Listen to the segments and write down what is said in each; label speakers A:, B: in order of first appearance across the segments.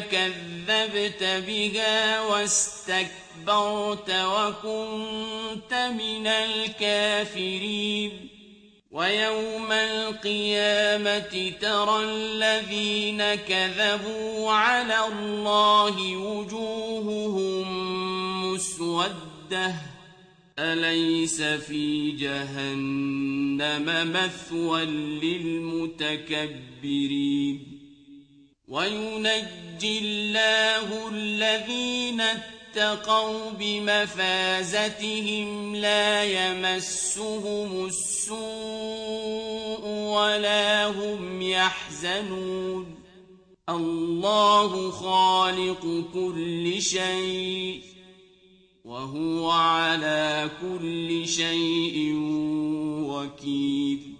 A: فكذبت بها واستكبرت وكنت من الكافرين. ويوم القيامة ترى الذين كذبوا على الله وجوههم مسودة. أليس في جهنم مثوى للمتكبرين؟ وينجي الله الذين اتقوا بمفازتهم لا يمسهم السوء ولا هم يحزنون. الله خالق كل شيء وهو على كل شيء وكيل.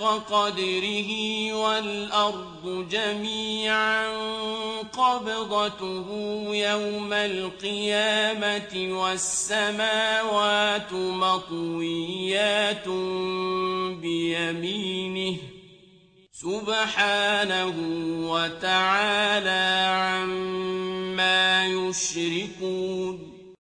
A: حق قدره والأرض جميعا قبضته يوم القيامة والسماوات مطويات بيمينه سبحانه وتعالى عما يشركون